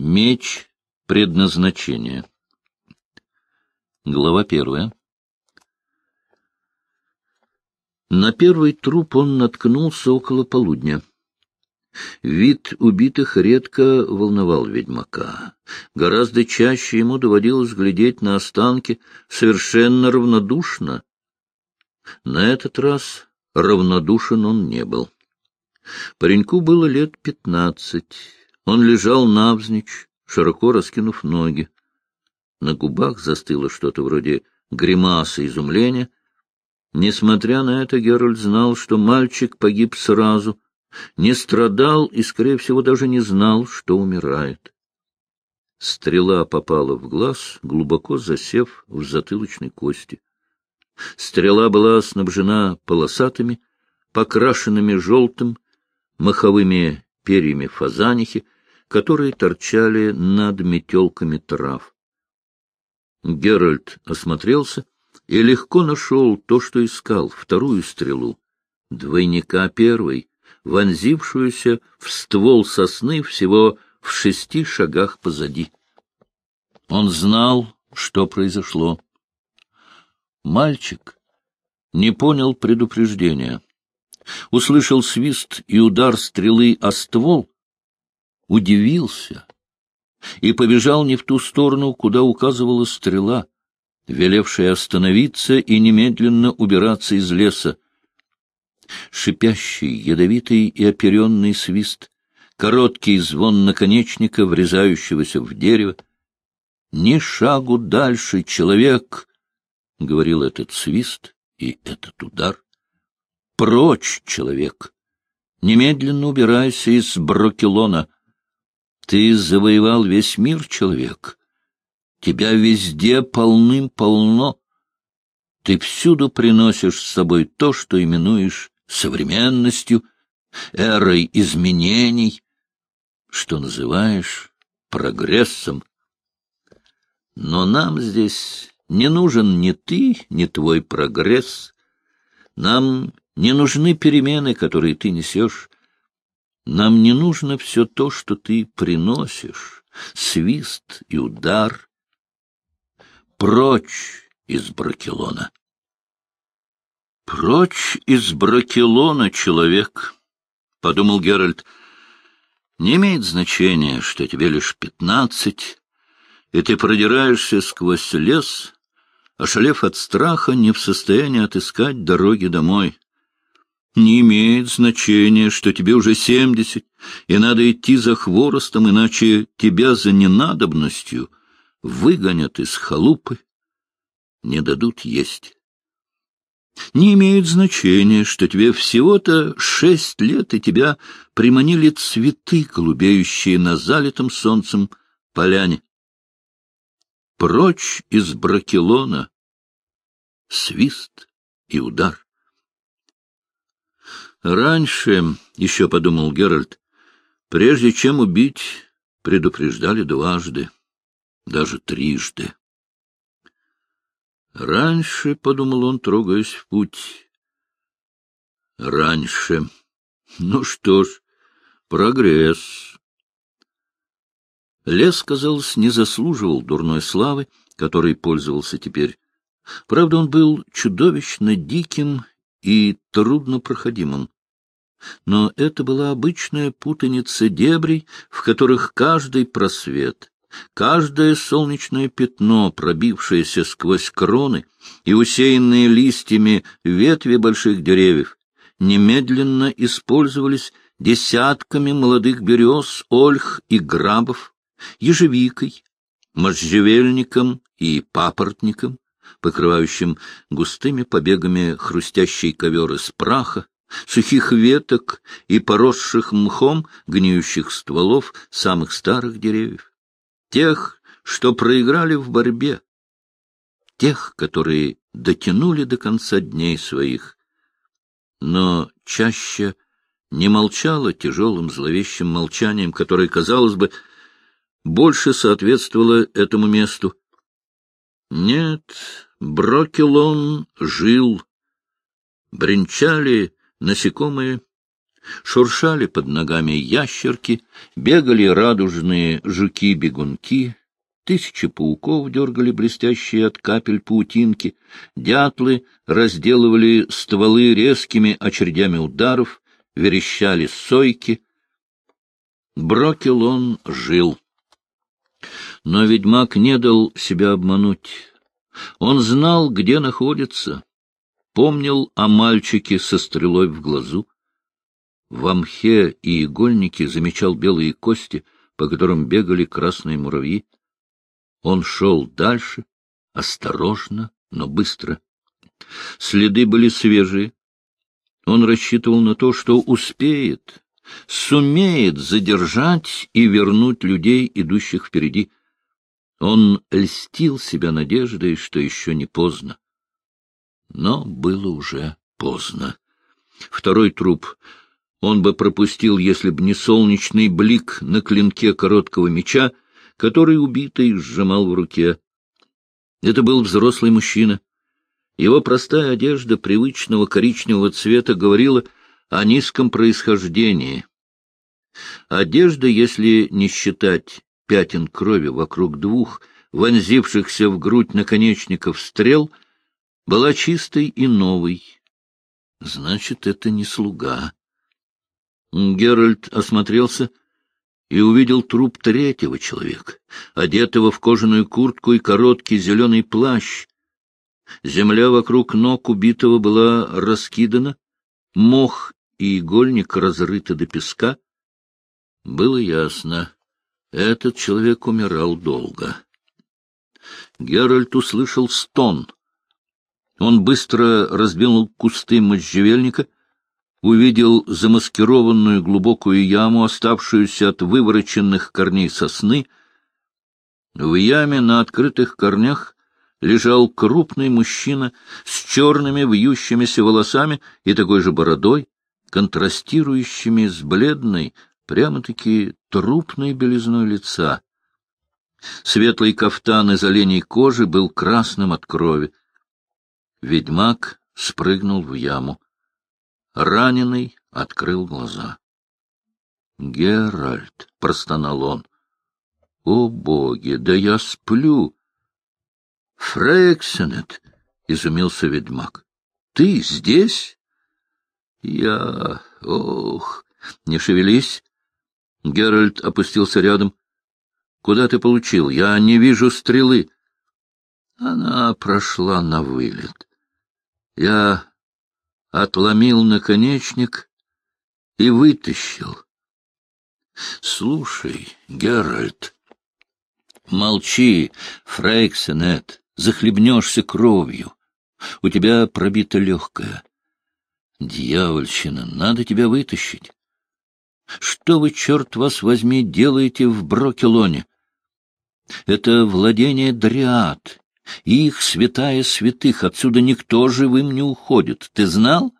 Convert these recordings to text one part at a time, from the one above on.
Меч предназначения. Глава первая. На первый труп он наткнулся около полудня. Вид убитых редко волновал ведьмака. Гораздо чаще ему доводилось глядеть на останки совершенно равнодушно. На этот раз равнодушен он не был. Пареньку было лет пятнадцать. Он лежал навзничь, широко раскинув ноги. На губах застыло что-то вроде гримасы изумления. Несмотря на это, Геральт знал, что мальчик погиб сразу, не страдал и, скорее всего, даже не знал, что умирает. Стрела попала в глаз, глубоко засев в затылочной кости. Стрела была снабжена полосатыми, покрашенными желтым, маховыми перьями фазанихи, которые торчали над метелками трав. Геральт осмотрелся и легко нашел то, что искал, вторую стрелу, двойника первой, вонзившуюся в ствол сосны всего в шести шагах позади. Он знал, что произошло. Мальчик не понял предупреждения. Услышал свист и удар стрелы о ствол удивился и побежал не в ту сторону, куда указывала стрела, велевшая остановиться и немедленно убираться из леса. Шипящий, ядовитый и оперенный свист, короткий звон наконечника, врезающегося в дерево. «Ни шагу дальше, человек!» — говорил этот свист и этот удар. «Прочь, человек! Немедленно убирайся из Брокелона!» Ты завоевал весь мир, человек. Тебя везде полным-полно. Ты всюду приносишь с собой то, что именуешь современностью, эрой изменений, что называешь прогрессом. Но нам здесь не нужен ни ты, ни твой прогресс. Нам не нужны перемены, которые ты несешь. Нам не нужно все то, что ты приносишь, свист и удар. Прочь из Бракелона. Прочь из Бракелона, человек, — подумал Геральт. Не имеет значения, что тебе лишь пятнадцать, и ты продираешься сквозь лес, ошалев от страха, не в состоянии отыскать дороги домой. Не имеет значения, что тебе уже семьдесят, и надо идти за хворостом, иначе тебя за ненадобностью выгонят из халупы, не дадут есть. Не имеет значения, что тебе всего-то шесть лет, и тебя приманили цветы, голубеющие на залитом солнцем поляне. Прочь из Бракелона свист и удар. Раньше, — еще подумал Геральт, — прежде чем убить, предупреждали дважды, даже трижды. Раньше, — подумал он, трогаясь в путь, — раньше. Ну что ж, прогресс. Лес, казалось, не заслуживал дурной славы, которой пользовался теперь. Правда, он был чудовищно диким и труднопроходимым. Но это была обычная путаница дебрей, в которых каждый просвет, каждое солнечное пятно, пробившееся сквозь кроны и усеянные листьями ветви больших деревьев, немедленно использовались десятками молодых берез, ольх и грабов, ежевикой, можжевельником и папоротником, покрывающим густыми побегами хрустящий ковер из праха, сухих веток и поросших мхом гниющих стволов самых старых деревьев, тех, что проиграли в борьбе, тех, которые дотянули до конца дней своих, но чаще не молчала тяжелым зловещим молчанием, которое, казалось бы, больше соответствовало этому месту. Нет, Брокелон жил, бренчали насекомые, Шуршали под ногами ящерки, бегали радужные жуки-бегунки, тысячи пауков дергали блестящие от капель паутинки, дятлы разделывали стволы резкими очередями ударов, верещали сойки. Брокелон жил. Но ведьмак не дал себя обмануть. Он знал, где находится, помнил о мальчике со стрелой в глазу. В мхе и игольнике замечал белые кости, по которым бегали красные муравьи. Он шел дальше, осторожно, но быстро. Следы были свежие. Он рассчитывал на то, что успеет, сумеет задержать и вернуть людей, идущих впереди. Он льстил себя надеждой, что еще не поздно. Но было уже поздно. Второй труп он бы пропустил, если б не солнечный блик на клинке короткого меча, который убитый сжимал в руке. Это был взрослый мужчина. Его простая одежда привычного коричневого цвета говорила о низком происхождении. Одежда, если не считать пятен крови вокруг двух, вонзившихся в грудь наконечников стрел, была чистой и новой. Значит, это не слуга. Геральт осмотрелся и увидел труп третьего человека, одетого в кожаную куртку и короткий зеленый плащ. Земля вокруг ног убитого была раскидана, мох и игольник разрыты до песка. Было ясно, этот человек умирал долго. Геральт услышал стон. Он быстро разбил кусты можжевельника — увидел замаскированную глубокую яму, оставшуюся от вывороченных корней сосны. В яме на открытых корнях лежал крупный мужчина с черными вьющимися волосами и такой же бородой, контрастирующими с бледной, прямо-таки трупной белизной лица. Светлый кафтан из оленей кожи был красным от крови. Ведьмак спрыгнул в яму. Раненый открыл глаза. — Геральт, — простонал он, — о боги, да я сплю! — Фрексенет, — изумился ведьмак, — ты здесь? — Я... ох... Не шевелись. Геральт опустился рядом. — Куда ты получил? Я не вижу стрелы. Она прошла на вылет. Я отломил наконечник и вытащил. — Слушай, Геральт, молчи, Фрейксенет, захлебнешься кровью. У тебя пробита легкая. Дьявольщина, надо тебя вытащить. Что вы, черт вас возьми, делаете в Брокелоне? Это владение дриад, их святая святых, отсюда никто живым не уходит. Ты знал?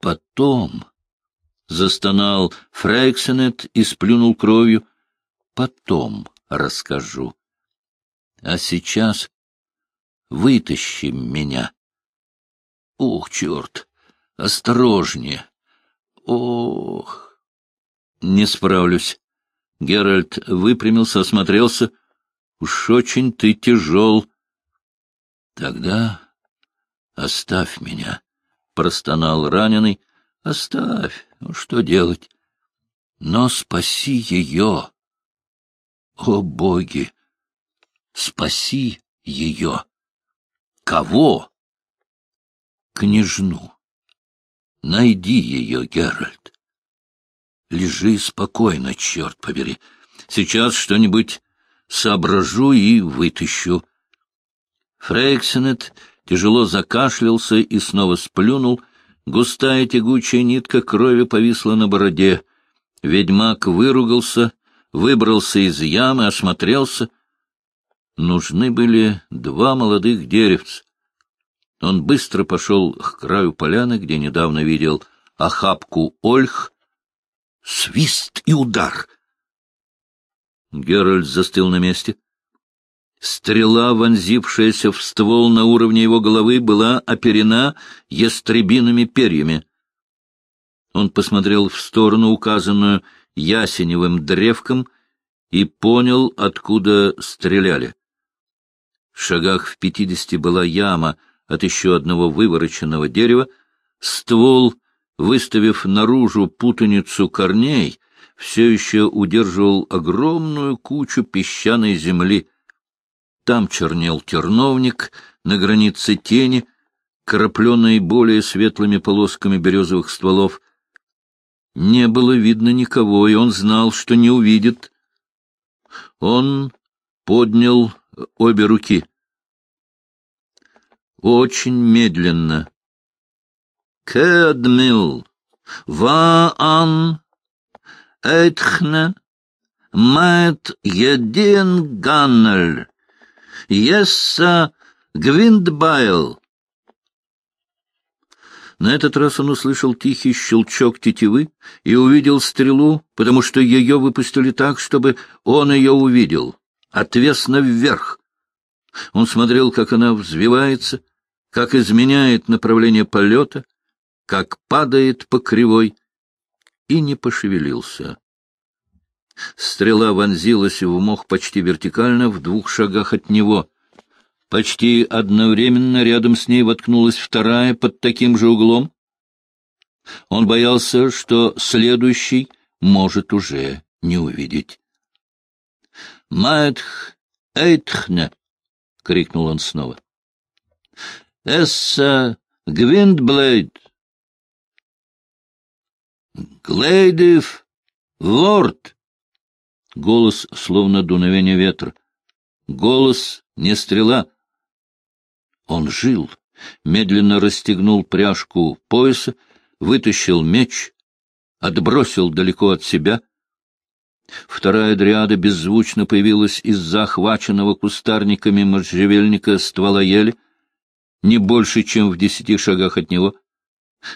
Потом, — застонал Фрейксенет и сплюнул кровью, — потом расскажу. А сейчас вытащи меня. Ух, черт! Осторожнее! Ох! Не справлюсь. Геральт выпрямился, осмотрелся. Уж очень ты тяжел. Тогда оставь меня, — простонал раненый. Оставь, ну что делать? Но спаси ее. О, боги! Спаси ее! Кого? Княжну. Найди ее, Геральт. Лежи спокойно, черт побери. Сейчас что-нибудь соображу и вытащу. Фрейксенет тяжело закашлялся и снова сплюнул. Густая тягучая нитка крови повисла на бороде. Ведьмак выругался, выбрался из ямы, осмотрелся. Нужны были два молодых деревца. Он быстро пошел к краю поляны, где недавно видел охапку ольх. Свист и удар — Геральт застыл на месте. Стрела, вонзившаяся в ствол на уровне его головы, была оперена ястребиными перьями. Он посмотрел в сторону, указанную ясеневым древком, и понял, откуда стреляли. В шагах в пятидесяти была яма от еще одного вывороченного дерева, ствол, выставив наружу путаницу корней, все еще удерживал огромную кучу песчаной земли. Там чернел терновник на границе тени, крапленный более светлыми полосками березовых стволов. Не было видно никого, и он знал, что не увидит. Он поднял обе руки. Очень медленно. «Кэдмил, ваан, эйтхне, мэт един ганнель, есса гвиндбайл». На этот раз он услышал тихий щелчок тетивы и увидел стрелу, потому что ее выпустили так, чтобы он ее увидел, отвесно вверх. Он смотрел, как она взвивается, как изменяет направление полета, как падает по кривой, и не пошевелился. Стрела вонзилась в мох почти вертикально, в двух шагах от него — Почти одновременно рядом с ней воткнулась вторая под таким же углом. Он боялся, что следующий может уже не увидеть. «Майтх Эйтхне!» — крикнул он снова. «Эсса Гвиндблейд!» «Глейдив Ворд!» Голос, словно дуновение ветра. Голос, не стрела. Он жил, медленно расстегнул пряжку пояса, вытащил меч, отбросил далеко от себя. Вторая дриада беззвучно появилась из захваченного кустарниками можжевельника ствола ели, не больше, чем в десяти шагах от него.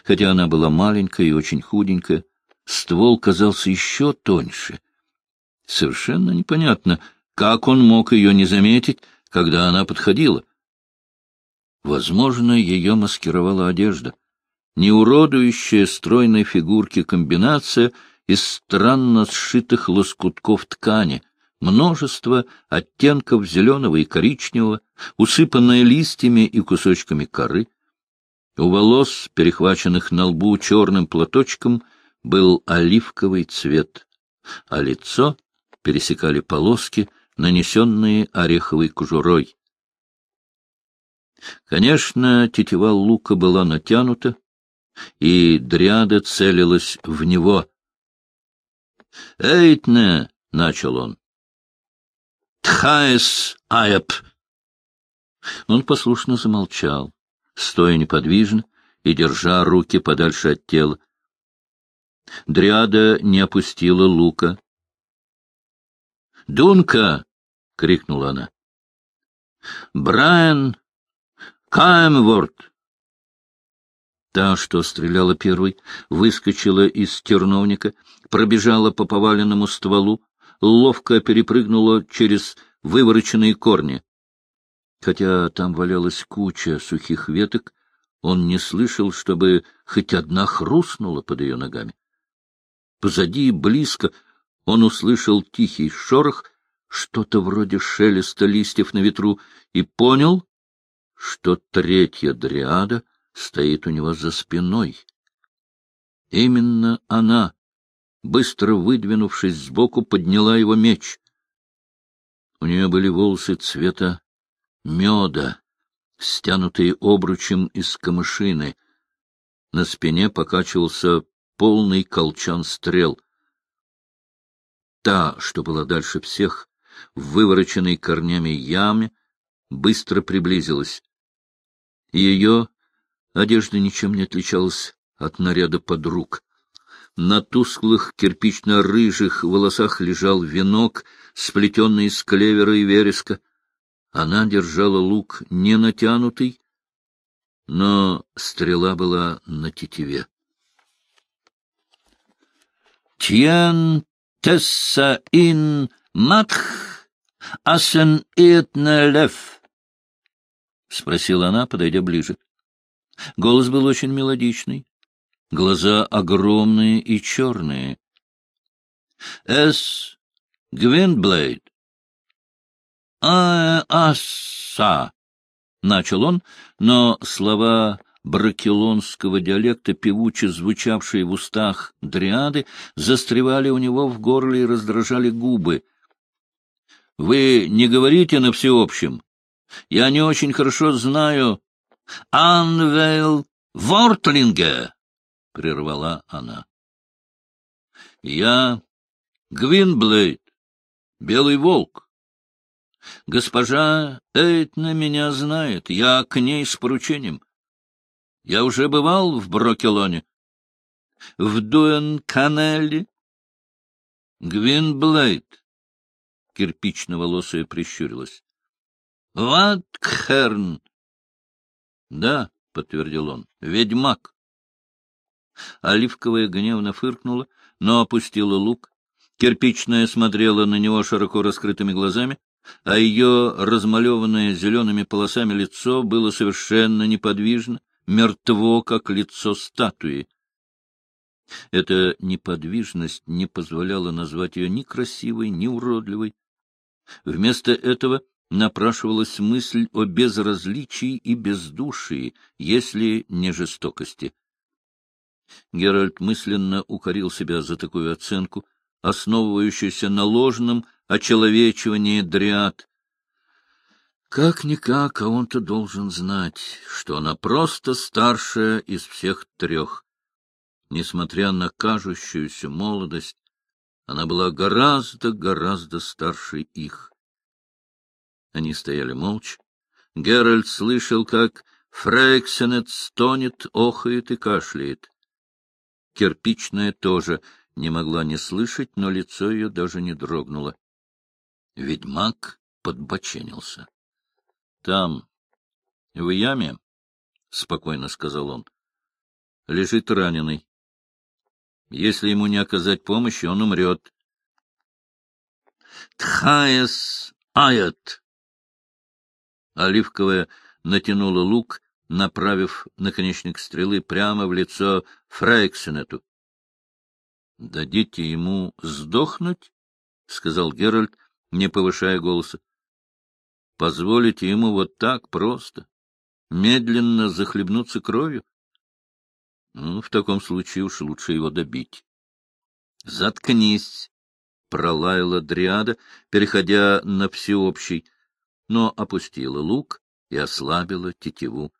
Хотя она была маленькая и очень худенькая, ствол казался еще тоньше. Совершенно непонятно, как он мог ее не заметить, когда она подходила. Возможно, ее маскировала одежда. Не уродующая стройной фигурки комбинация из странно сшитых лоскутков ткани, множество оттенков зеленого и коричневого, усыпанное листьями и кусочками коры. У волос, перехваченных на лбу черным платочком, был оливковый цвет, а лицо пересекали полоски, нанесенные ореховой кожурой. Конечно, тетива лука была натянута, и дряда целилась в него. «Эйтне!» — начал он. «Тхаес аяп!» Он послушно замолчал, стоя неподвижно и держа руки подальше от тела. Дряда не опустила лука. «Дунка!» — крикнула она. «Брайан Каймворд!» Та, что стреляла первой, выскочила из терновника, пробежала по поваленному стволу, ловко перепрыгнула через вывороченные корни. Хотя там валялась куча сухих веток, он не слышал, чтобы хоть одна хрустнула под ее ногами. Позади и близко он услышал тихий шорох, что-то вроде шелеста листьев на ветру, и понял, что третья дриада стоит у него за спиной. Именно она, быстро выдвинувшись сбоку, подняла его меч. У нее были волосы цвета меда, стянутые обручем из камышины. На спине покачивался полный колчан стрел. Та, что была дальше всех, в вывороченной корнями яме, быстро приблизилась. Ее одежда ничем не отличалась от наряда подруг. На тусклых кирпично-рыжих волосах лежал венок, сплетенный из клевера и вереска. Она держала лук не натянутый, но стрела была на тетиве. «Тьен тесса ин матх асен итне лев», — спросила она, подойдя ближе. Голос был очень мелодичный. Глаза огромные и черные. — Эс Гвинблейд. — А, аса, — начал он, но слова бракелонского диалекта, певуче звучавшие в устах дриады, застревали у него в горле и раздражали губы. — Вы не говорите на всеобщем? Я не очень хорошо знаю. — Анвейл Вортлинге! — прервала она. — Я Гвинблейд, Белый Волк. Госпожа Эйтна меня знает, я к ней с поручением. Я уже бывал в Брокелоне, в Дуэн-Канелле. Гвинблейд, кирпично-волосая прищурилась. Ватхерн. Да, — подтвердил он, — ведьмак. Оливковая гневно фыркнула, но опустила лук. Кирпичная смотрела на него широко раскрытыми глазами, а ее размалеванное зелеными полосами лицо было совершенно неподвижно, мертво, как лицо статуи. Эта неподвижность не позволяла назвать ее ни красивой, ни уродливой. Вместо этого напрашивалась мысль о безразличии и бездушии, если не жестокости. Геральт мысленно укорил себя за такую оценку, основывающуюся на ложном очеловечивании дриад, как-никак, а он-то должен знать, что она просто старшая из всех трех. Несмотря на кажущуюся молодость, она была гораздо-гораздо старше их. Они стояли молча. Геральт слышал, как Фрейксенет стонет, охает и кашляет. Кирпичная тоже не могла не слышать, но лицо ее даже не дрогнуло. Ведьмак подбоченился. Там, в яме, — спокойно сказал он, — лежит раненый. Если ему не оказать помощи, он умрет. Тхаес аят. Оливковая натянула лук, направив наконечник стрелы прямо в лицо Фрейксенету. — Дадите ему сдохнуть? — сказал Геральт, не повышая голоса. Позволите ему вот так просто, медленно захлебнуться кровью? Ну, в таком случае уж лучше его добить. — Заткнись! — пролаяла Дриада, переходя на всеобщий, но опустила лук и ослабила тетиву.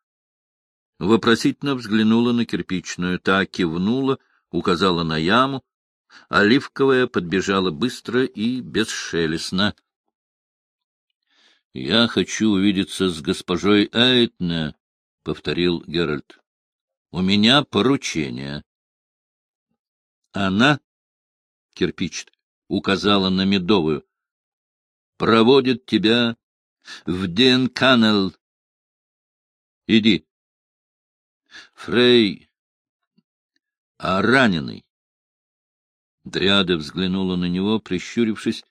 Вопросительно взглянула на кирпичную, та кивнула, указала на яму. Оливковая подбежала быстро и бесшелестно. — Я хочу увидеться с госпожой Эйтне, — повторил Геральт. — У меня поручение. Она, кирпич, указала на медовую, — проводит тебя в Денканел. Иди. Фрей, а раненый? Дриада взглянула на него, прищурившись,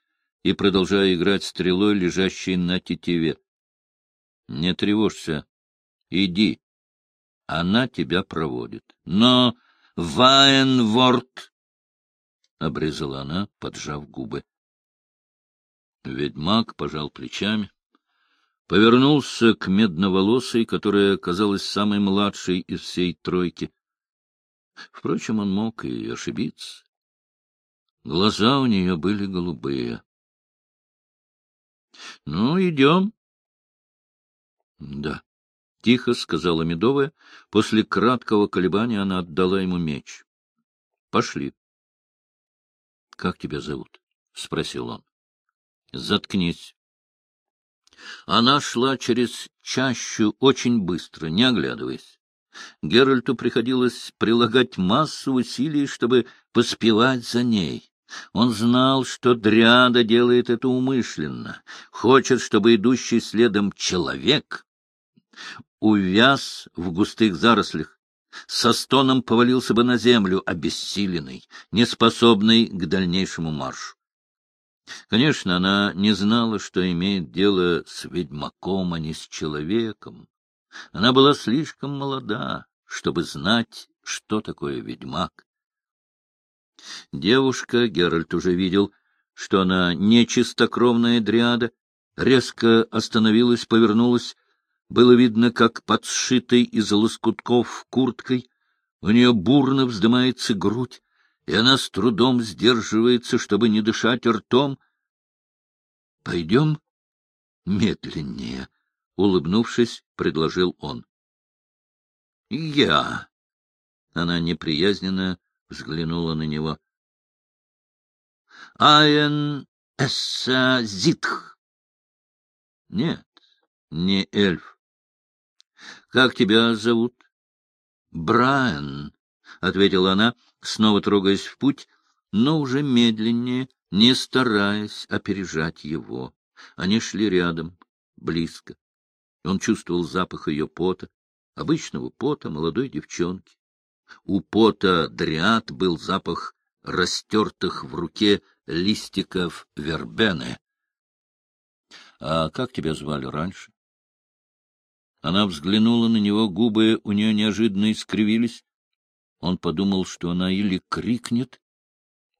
и продолжая играть стрелой, лежащей на тетиве. — Не тревожься. Иди. Она тебя проводит. Но Вайнворд... — обрезала она, поджав губы. Ведьмак пожал плечами, повернулся к медноволосой, которая казалась самой младшей из всей тройки. Впрочем, он мог и ошибиться. Глаза у нее были голубые. — Ну, идем. — Да, — тихо сказала Медовая. После краткого колебания она отдала ему меч. — Пошли. — Как тебя зовут? — спросил он. — Заткнись. Она шла через чащу очень быстро, не оглядываясь. Геральту приходилось прилагать массу усилий, чтобы поспевать за ней. Он знал, что дряда делает это умышленно, хочет, чтобы идущий следом человек увяз в густых зарослях, со стоном повалился бы на землю, обессиленный, неспособный к дальнейшему маршу. Конечно, она не знала, что имеет дело с ведьмаком, а не с человеком. Она была слишком молода, чтобы знать что такое ведьмак. Девушка, Геральт уже видел, что она не чистокровная дриада, резко остановилась, повернулась. Было видно, как под сшитой из лоскутков курткой у нее бурно вздымается грудь, и она с трудом сдерживается, чтобы не дышать ртом. — Пойдем медленнее, — улыбнувшись, предложил он. — Я. Она неприязненно взглянула на него. — Айн эсса зитх. — Нет, не эльф. — Как тебя зовут? — Брайан, — ответила она, снова трогаясь в путь, но уже медленнее, не стараясь опережать его. Они шли рядом, близко. Он чувствовал запах ее пота, обычного пота молодой девчонки. У пота дриад был запах растертых в руке листиков вербены. — А как тебя звали раньше? Она взглянула на него, губы у нее неожиданно искривились. Он подумал, что она или крикнет,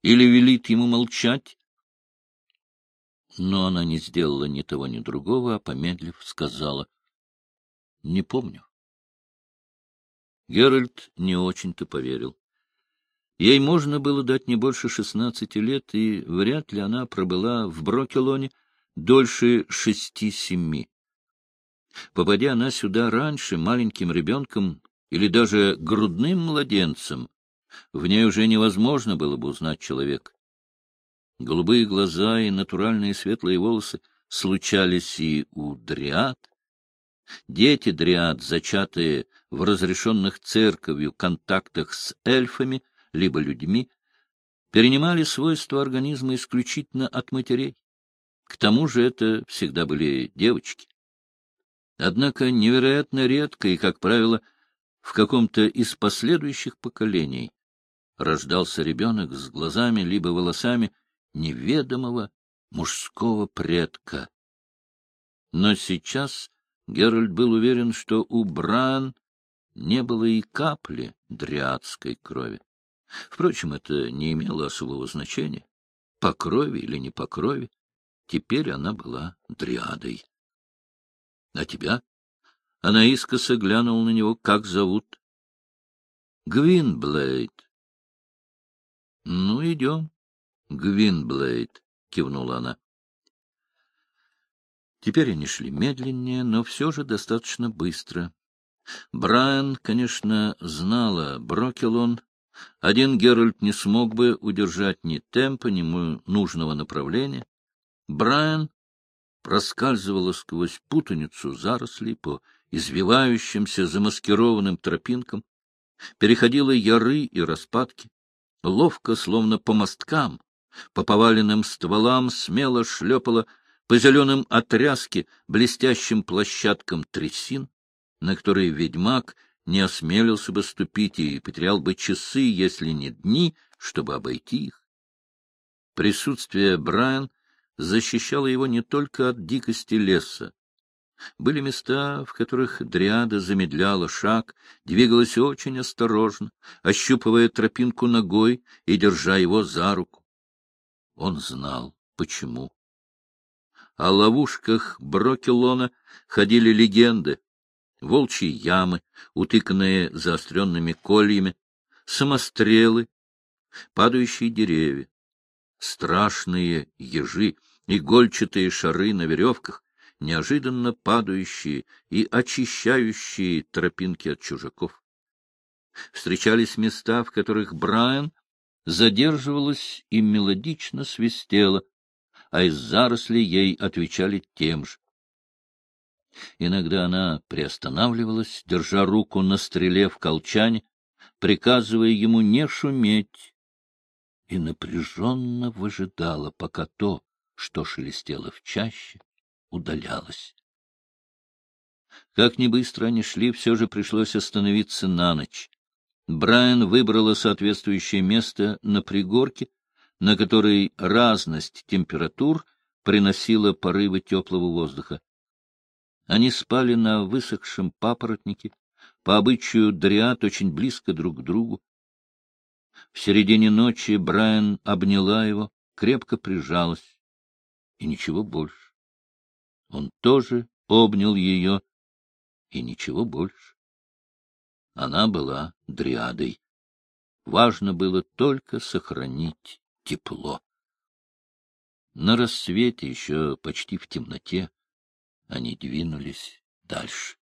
или велит ему молчать. Но она не сделала ни того, ни другого, а, помедлив, сказала. — Не помню. Геральт не очень-то поверил. Ей можно было дать не больше шестнадцати лет, и вряд ли она пробыла в Брокелоне дольше шести-семи. Попадя она сюда раньше, маленьким ребенком или даже грудным младенцем, в ней уже невозможно было бы узнать человека. Голубые глаза и натуральные светлые волосы случались и у дриад. Дети дриад, зачатые в разрешенных церковью контактах с эльфами, либо людьми, перенимали свойства организма исключительно от матерей. К тому же это всегда были девочки. Однако невероятно редко и, как правило, в каком-то из последующих поколений рождался ребенок с глазами либо волосами неведомого мужского предка. Но сейчас Геральт был уверен, что у Бран не было и капли дриадской крови. Впрочем, это не имело особого значения. По крови или не по крови, теперь она была дриадой. — А тебя? Она искоса глянула на него. Как зовут? — Гвинблейд. — Ну, идем. — Гвинблейд, — кивнула она. Теперь они шли медленнее, но все же достаточно быстро. Брайан, конечно, знала Брокелон. Один Геральт не смог бы удержать ни темпа, ни нужного направления. Брайан проскальзывала сквозь путаницу зарослей по извивающимся замаскированным тропинкам, переходила яры и распадки, ловко, словно по мосткам, по поваленным стволам смело шлепала по зеленым отряске, блестящим площадкам трясин, на которые ведьмак не осмелился бы ступить и потерял бы часы, если не дни, чтобы обойти их. Присутствие Брайан защищало его не только от дикости леса. Были места, в которых дриада замедляла шаг, двигалась очень осторожно, ощупывая тропинку ногой и держа его за руку. Он знал, почему. О ловушках Брокелона ходили легенды. Волчьи ямы, утыканные заостренными кольями, самострелы, падающие деревья, страшные ежи, игольчатые шары на веревках, неожиданно падающие и очищающие тропинки от чужаков. Встречались места, в которых Брайан задерживалась и мелодично свистела, а из зарослей ей отвечали тем же. Иногда она приостанавливалась, держа руку на стреле в колчане, приказывая ему не шуметь, и напряженно выжидала, пока то, что шелестело в чаще, удалялось. Как ни быстро они шли, все же пришлось остановиться на ночь. Брайан выбрала соответствующее место на пригорке, на которой разность температур приносила порывы теплого воздуха. Они спали на высохшем папоротнике, по обычаю дриад очень близко друг к другу. В середине ночи Брайан обняла его, крепко прижалась, и ничего больше. Он тоже обнял ее, и ничего больше. Она была дриадой. Важно было только сохранить тепло. На рассвете, еще почти в темноте, они двинулись дальше.